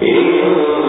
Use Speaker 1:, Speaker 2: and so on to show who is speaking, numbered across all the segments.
Speaker 1: Ele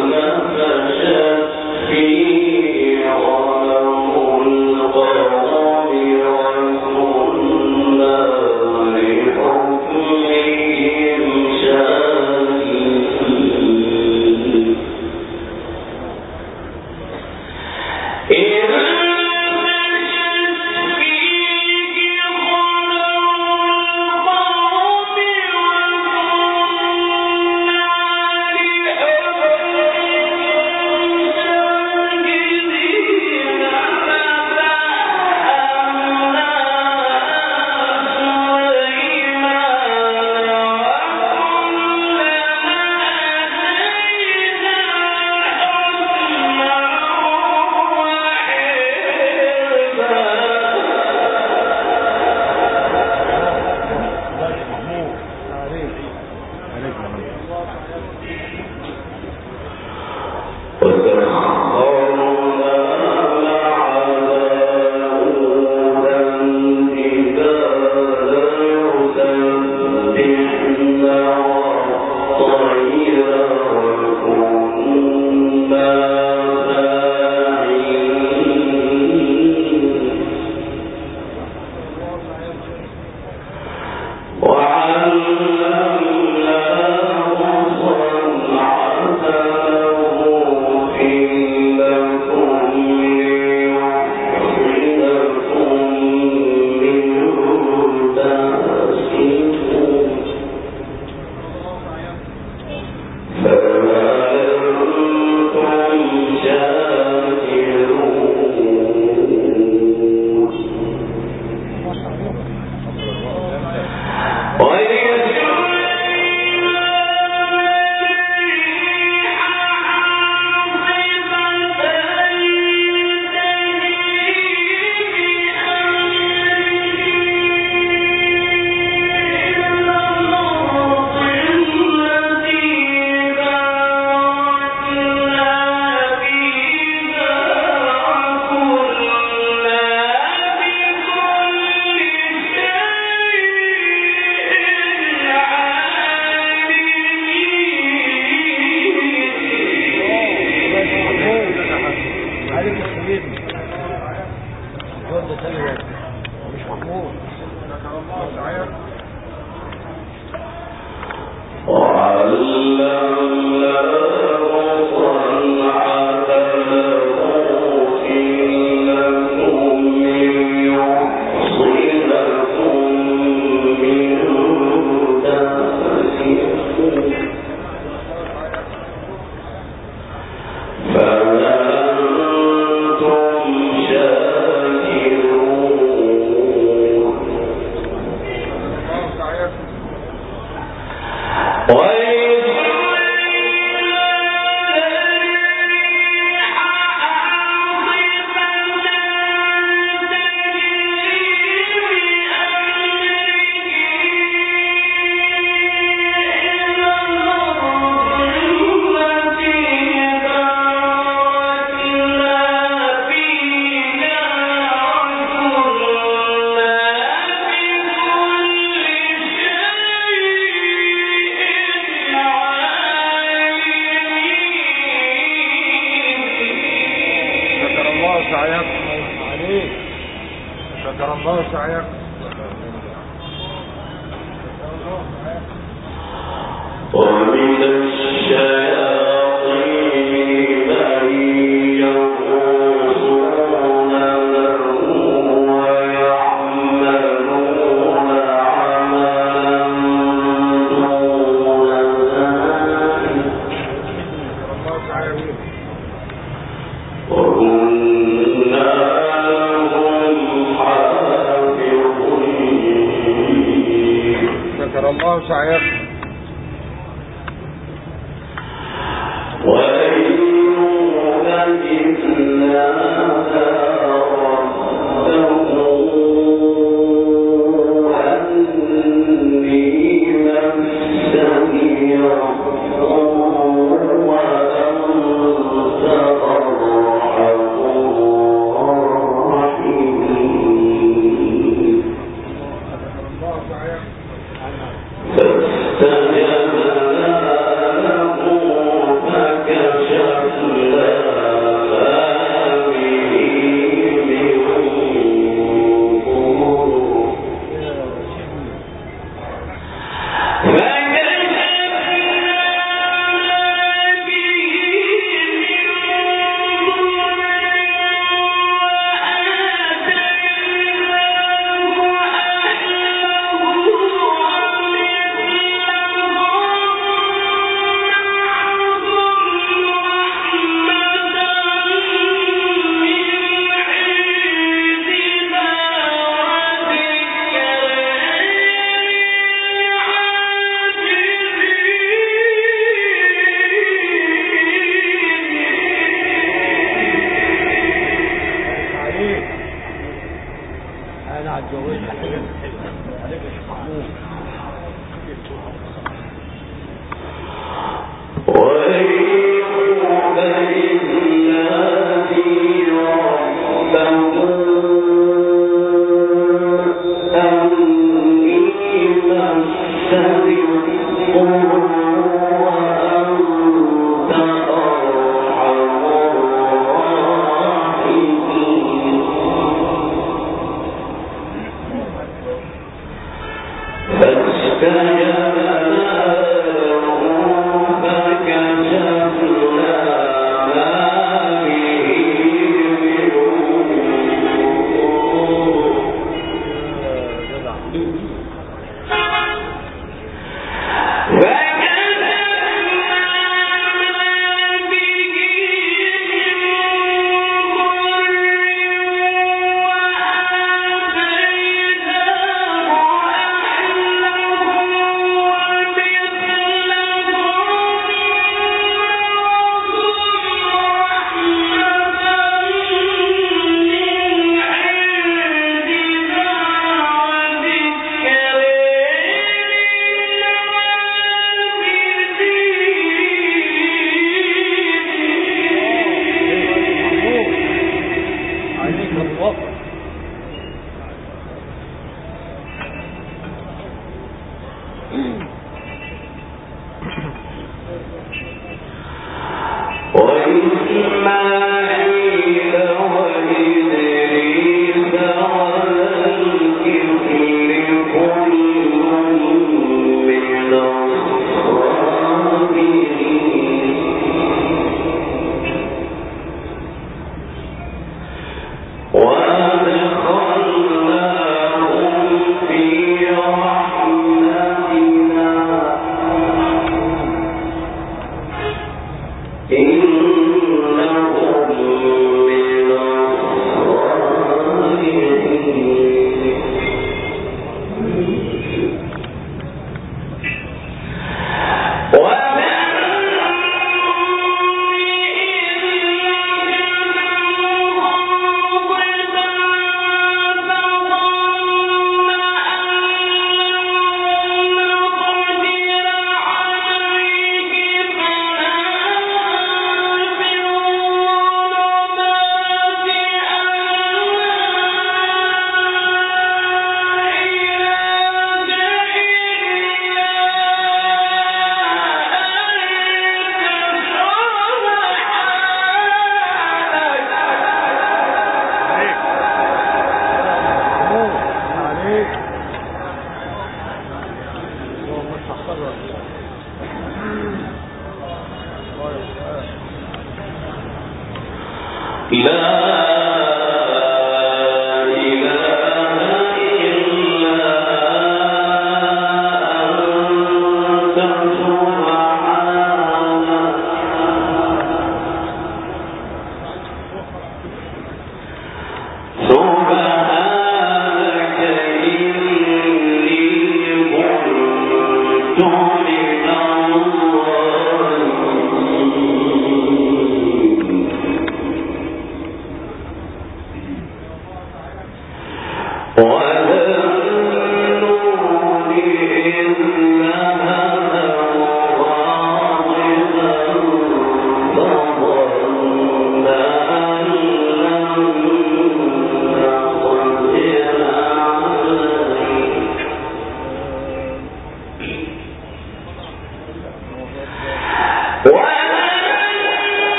Speaker 1: إله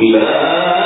Speaker 1: شكر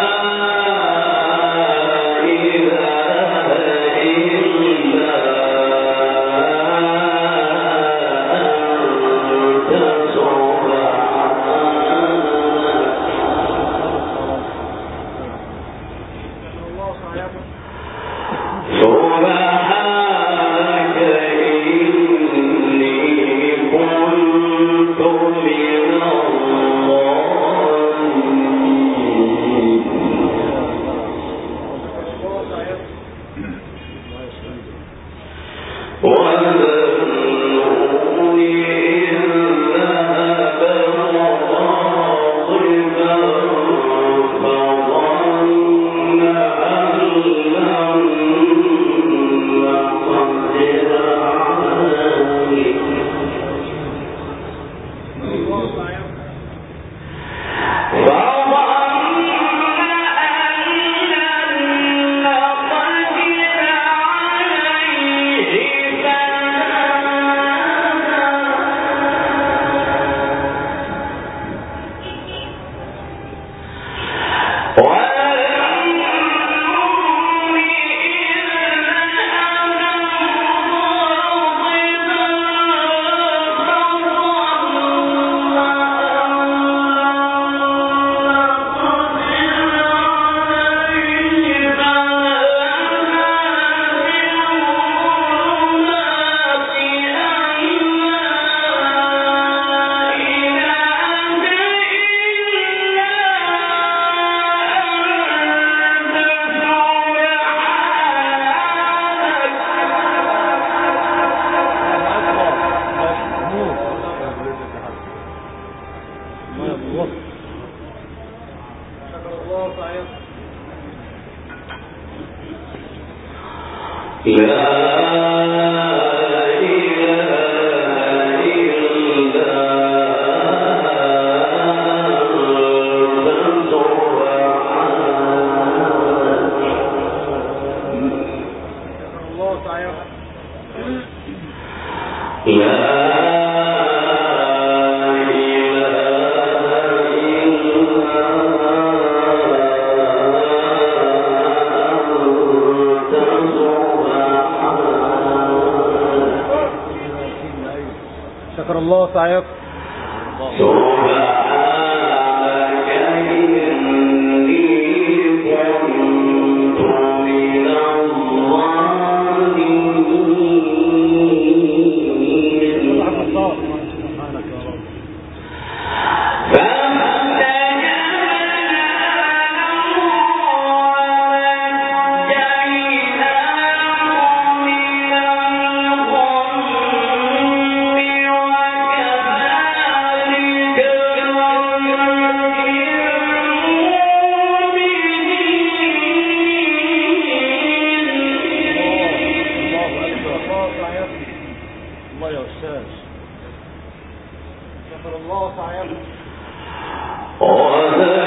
Speaker 2: somebody else says. But Allah, I am.
Speaker 1: Oh,